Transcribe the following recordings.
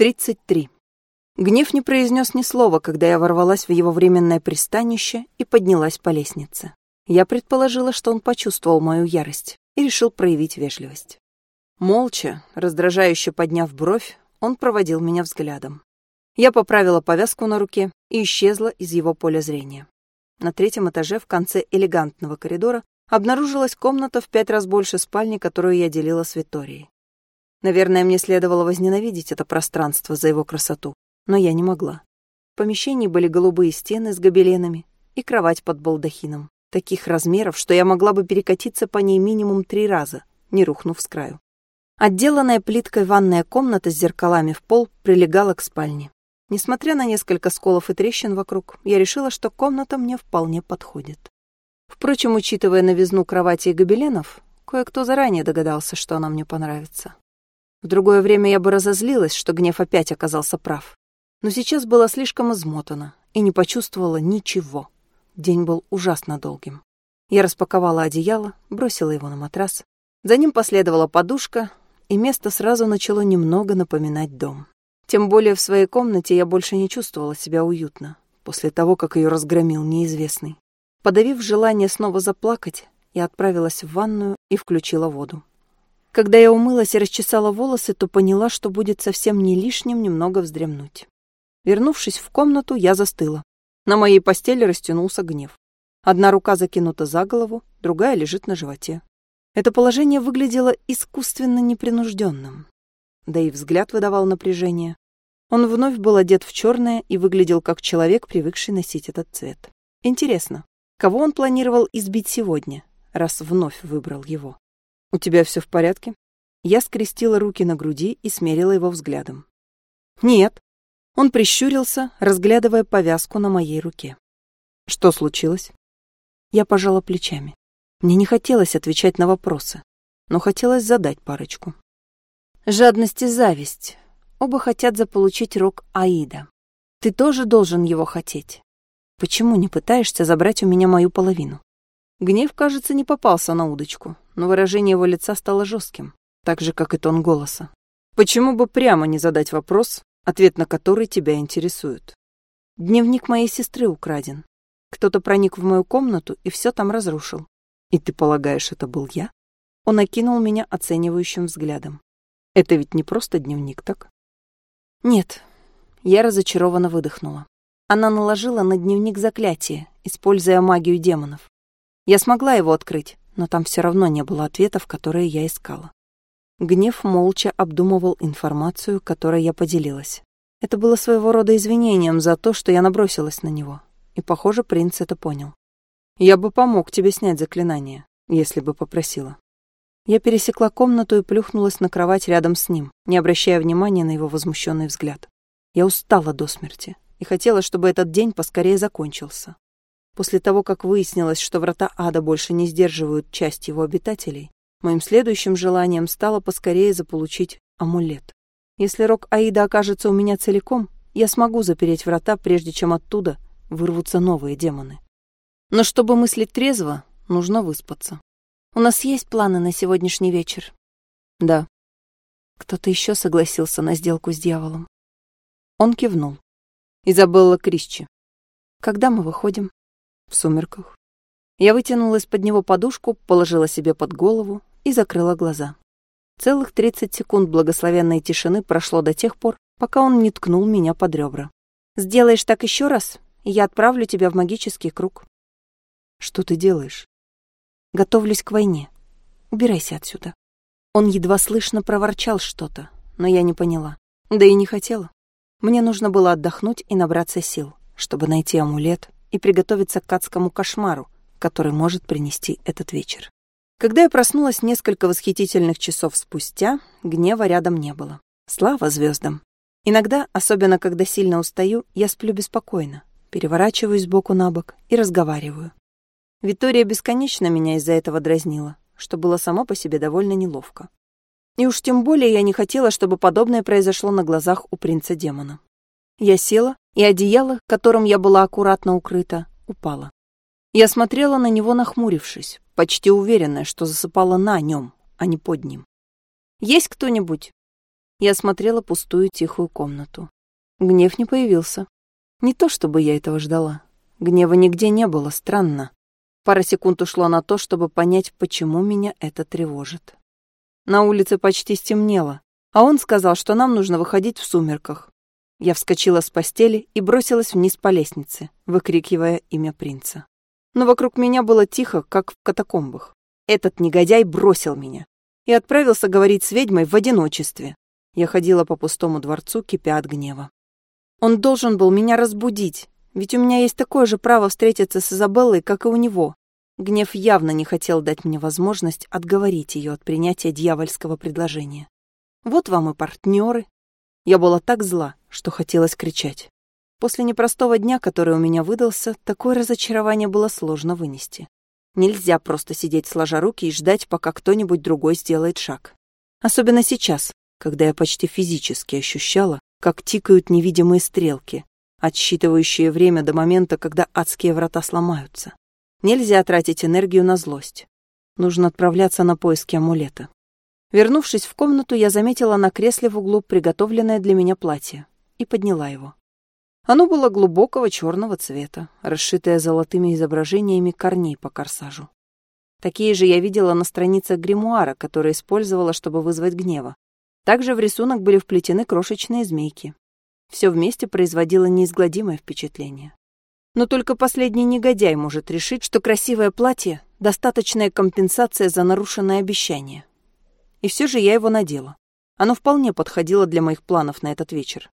33. Гнев не произнес ни слова, когда я ворвалась в его временное пристанище и поднялась по лестнице. Я предположила, что он почувствовал мою ярость и решил проявить вежливость. Молча, раздражающе подняв бровь, он проводил меня взглядом. Я поправила повязку на руке и исчезла из его поля зрения. На третьем этаже в конце элегантного коридора обнаружилась комната в пять раз больше спальни, которую я делила с Виторией. Наверное, мне следовало возненавидеть это пространство за его красоту, но я не могла. В помещении были голубые стены с гобеленами и кровать под балдахином, таких размеров, что я могла бы перекатиться по ней минимум три раза, не рухнув с краю. Отделанная плиткой ванная комната с зеркалами в пол прилегала к спальне. Несмотря на несколько сколов и трещин вокруг, я решила, что комната мне вполне подходит. Впрочем, учитывая новизну кровати и гобеленов, кое-кто заранее догадался, что она мне понравится. В другое время я бы разозлилась, что гнев опять оказался прав. Но сейчас была слишком измотана и не почувствовала ничего. День был ужасно долгим. Я распаковала одеяло, бросила его на матрас. За ним последовала подушка, и место сразу начало немного напоминать дом. Тем более в своей комнате я больше не чувствовала себя уютно, после того, как ее разгромил неизвестный. Подавив желание снова заплакать, я отправилась в ванную и включила воду. Когда я умылась и расчесала волосы, то поняла, что будет совсем не лишним немного вздремнуть. Вернувшись в комнату, я застыла. На моей постели растянулся гнев. Одна рука закинута за голову, другая лежит на животе. Это положение выглядело искусственно непринужденным. Да и взгляд выдавал напряжение. Он вновь был одет в черное и выглядел как человек, привыкший носить этот цвет. Интересно, кого он планировал избить сегодня, раз вновь выбрал его? «У тебя все в порядке?» Я скрестила руки на груди и смерила его взглядом. «Нет». Он прищурился, разглядывая повязку на моей руке. «Что случилось?» Я пожала плечами. Мне не хотелось отвечать на вопросы, но хотелось задать парочку. Жадность и зависть. Оба хотят заполучить рог Аида. Ты тоже должен его хотеть. Почему не пытаешься забрать у меня мою половину? Гнев, кажется, не попался на удочку, но выражение его лица стало жестким, так же, как и тон голоса. Почему бы прямо не задать вопрос, ответ на который тебя интересует? Дневник моей сестры украден. Кто-то проник в мою комнату и все там разрушил. И ты полагаешь, это был я? Он окинул меня оценивающим взглядом. Это ведь не просто дневник, так? Нет. Я разочарованно выдохнула. Она наложила на дневник заклятие, используя магию демонов. Я смогла его открыть, но там все равно не было ответов, которые я искала. Гнев молча обдумывал информацию, которой я поделилась. Это было своего рода извинением за то, что я набросилась на него. И, похоже, принц это понял. «Я бы помог тебе снять заклинание, если бы попросила». Я пересекла комнату и плюхнулась на кровать рядом с ним, не обращая внимания на его возмущенный взгляд. Я устала до смерти и хотела, чтобы этот день поскорее закончился. После того, как выяснилось, что врата ада больше не сдерживают часть его обитателей, моим следующим желанием стало поскорее заполучить амулет. Если рог Аида окажется у меня целиком, я смогу запереть врата, прежде чем оттуда вырвутся новые демоны. Но чтобы мыслить трезво, нужно выспаться. У нас есть планы на сегодняшний вечер? Да. Кто-то еще согласился на сделку с дьяволом. Он кивнул. Изабелла Крисчи. Когда мы выходим? В сумерках. Я вытянула из-под него подушку, положила себе под голову и закрыла глаза. Целых 30 секунд благословенной тишины прошло до тех пор, пока он не ткнул меня под ребра. «Сделаешь так еще раз, и я отправлю тебя в магический круг». «Что ты делаешь?» «Готовлюсь к войне. Убирайся отсюда». Он едва слышно проворчал что-то, но я не поняла. Да и не хотела. Мне нужно было отдохнуть и набраться сил, чтобы найти амулет и приготовиться к адскому кошмару, который может принести этот вечер. Когда я проснулась несколько восхитительных часов спустя, гнева рядом не было. Слава звездам! Иногда, особенно когда сильно устаю, я сплю беспокойно, переворачиваюсь боку на бок и разговариваю. Виктория бесконечно меня из-за этого дразнила, что было само по себе довольно неловко. И уж тем более я не хотела, чтобы подобное произошло на глазах у принца-демона. Я села, и одеяло, которым я была аккуратно укрыта, упало. Я смотрела на него, нахмурившись, почти уверенная, что засыпала на нем, а не под ним. «Есть кто-нибудь?» Я смотрела пустую тихую комнату. Гнев не появился. Не то чтобы я этого ждала. Гнева нигде не было, странно. Пара секунд ушло на то, чтобы понять, почему меня это тревожит. На улице почти стемнело, а он сказал, что нам нужно выходить в сумерках. Я вскочила с постели и бросилась вниз по лестнице, выкрикивая имя принца. Но вокруг меня было тихо, как в катакомбах. Этот негодяй бросил меня и отправился говорить с ведьмой в одиночестве. Я ходила по пустому дворцу, кипя от гнева. Он должен был меня разбудить, ведь у меня есть такое же право встретиться с Изабеллой, как и у него. Гнев явно не хотел дать мне возможность отговорить ее от принятия дьявольского предложения. Вот вам и партнеры. Я была так зла, что хотелось кричать. После непростого дня, который у меня выдался, такое разочарование было сложно вынести. Нельзя просто сидеть сложа руки и ждать, пока кто-нибудь другой сделает шаг. Особенно сейчас, когда я почти физически ощущала, как тикают невидимые стрелки, отсчитывающие время до момента, когда адские врата сломаются. Нельзя тратить энергию на злость. Нужно отправляться на поиски амулета. Вернувшись в комнату, я заметила на кресле в углу приготовленное для меня платье и подняла его. Оно было глубокого черного цвета, расшитое золотыми изображениями корней по корсажу. Такие же я видела на страницах гримуара, которые использовала, чтобы вызвать гнева. Также в рисунок были вплетены крошечные змейки. Все вместе производило неизгладимое впечатление. Но только последний негодяй может решить, что красивое платье — достаточная компенсация за нарушенное обещание. И все же я его надела. Оно вполне подходило для моих планов на этот вечер.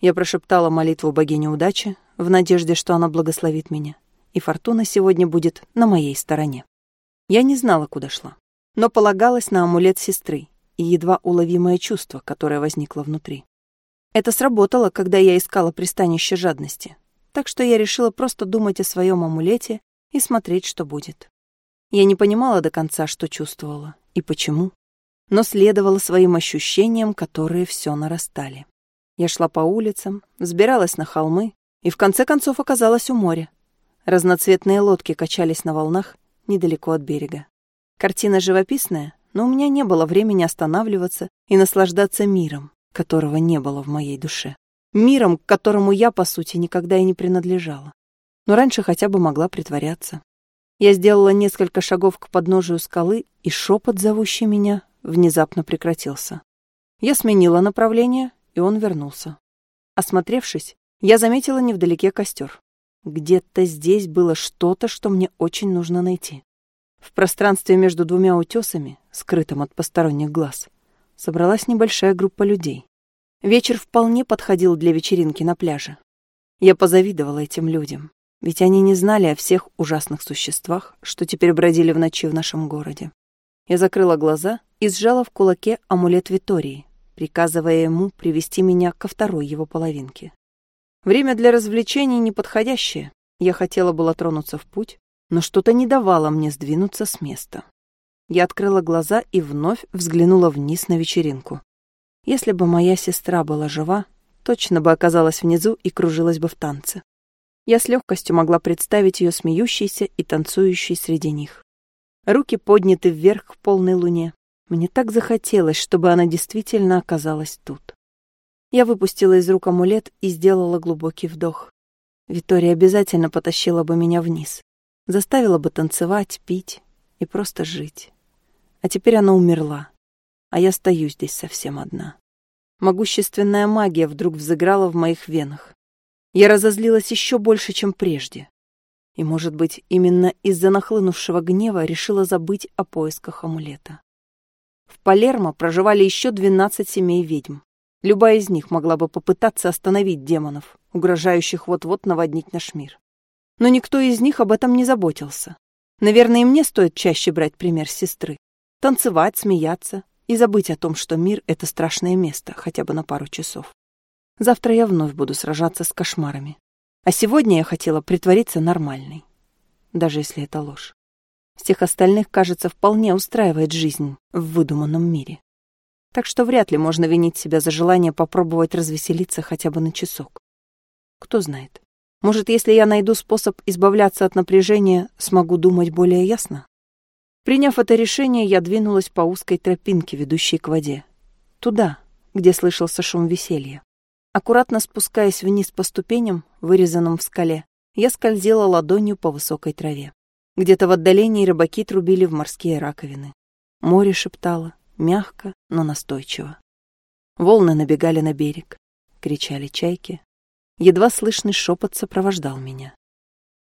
Я прошептала молитву богине удачи в надежде, что она благословит меня, и фортуна сегодня будет на моей стороне. Я не знала, куда шла, но полагалась на амулет сестры и едва уловимое чувство, которое возникло внутри. Это сработало, когда я искала пристанище жадности, так что я решила просто думать о своем амулете и смотреть, что будет. Я не понимала до конца, что чувствовала и почему, но следовала своим ощущениям, которые все нарастали. Я шла по улицам, взбиралась на холмы и в конце концов оказалась у моря. Разноцветные лодки качались на волнах недалеко от берега. Картина живописная, но у меня не было времени останавливаться и наслаждаться миром, которого не было в моей душе миром, к которому я, по сути, никогда и не принадлежала. Но раньше хотя бы могла притворяться. Я сделала несколько шагов к подножию скалы, и шепот, зовущий меня, внезапно прекратился. Я сменила направление, и он вернулся. Осмотревшись, я заметила невдалеке костер. Где-то здесь было что-то, что мне очень нужно найти. В пространстве между двумя утесами, скрытым от посторонних глаз, собралась небольшая группа людей. Вечер вполне подходил для вечеринки на пляже. Я позавидовала этим людям, ведь они не знали о всех ужасных существах, что теперь бродили в ночи в нашем городе. Я закрыла глаза и сжала в кулаке амулет Витории, приказывая ему привести меня ко второй его половинке. Время для развлечений неподходящее. Я хотела было тронуться в путь, но что-то не давало мне сдвинуться с места. Я открыла глаза и вновь взглянула вниз на вечеринку. Если бы моя сестра была жива, точно бы оказалась внизу и кружилась бы в танце. Я с легкостью могла представить ее смеющейся и танцующей среди них. Руки подняты вверх к полной луне. Мне так захотелось, чтобы она действительно оказалась тут. Я выпустила из рук амулет и сделала глубокий вдох. Витория обязательно потащила бы меня вниз. Заставила бы танцевать, пить и просто жить. А теперь она умерла а я стою здесь совсем одна. Могущественная магия вдруг взыграла в моих венах. Я разозлилась еще больше, чем прежде. И, может быть, именно из-за нахлынувшего гнева решила забыть о поисках амулета. В Палермо проживали еще двенадцать семей ведьм. Любая из них могла бы попытаться остановить демонов, угрожающих вот-вот наводнить наш мир. Но никто из них об этом не заботился. Наверное, и мне стоит чаще брать пример сестры. Танцевать, смеяться, и забыть о том, что мир — это страшное место, хотя бы на пару часов. Завтра я вновь буду сражаться с кошмарами. А сегодня я хотела притвориться нормальной, даже если это ложь. Всех остальных, кажется, вполне устраивает жизнь в выдуманном мире. Так что вряд ли можно винить себя за желание попробовать развеселиться хотя бы на часок. Кто знает. Может, если я найду способ избавляться от напряжения, смогу думать более ясно? Приняв это решение, я двинулась по узкой тропинке, ведущей к воде. Туда, где слышался шум веселья. Аккуратно спускаясь вниз по ступеням, вырезанным в скале, я скользила ладонью по высокой траве. Где-то в отдалении рыбаки трубили в морские раковины. Море шептало, мягко, но настойчиво. Волны набегали на берег, кричали чайки. Едва слышный шепот сопровождал меня.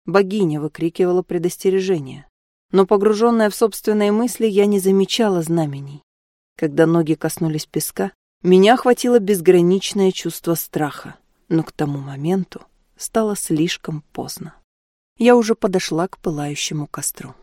Богиня выкрикивала предостережение. Но погруженная в собственные мысли, я не замечала знамений. Когда ноги коснулись песка, меня охватило безграничное чувство страха, но к тому моменту стало слишком поздно. Я уже подошла к пылающему костру.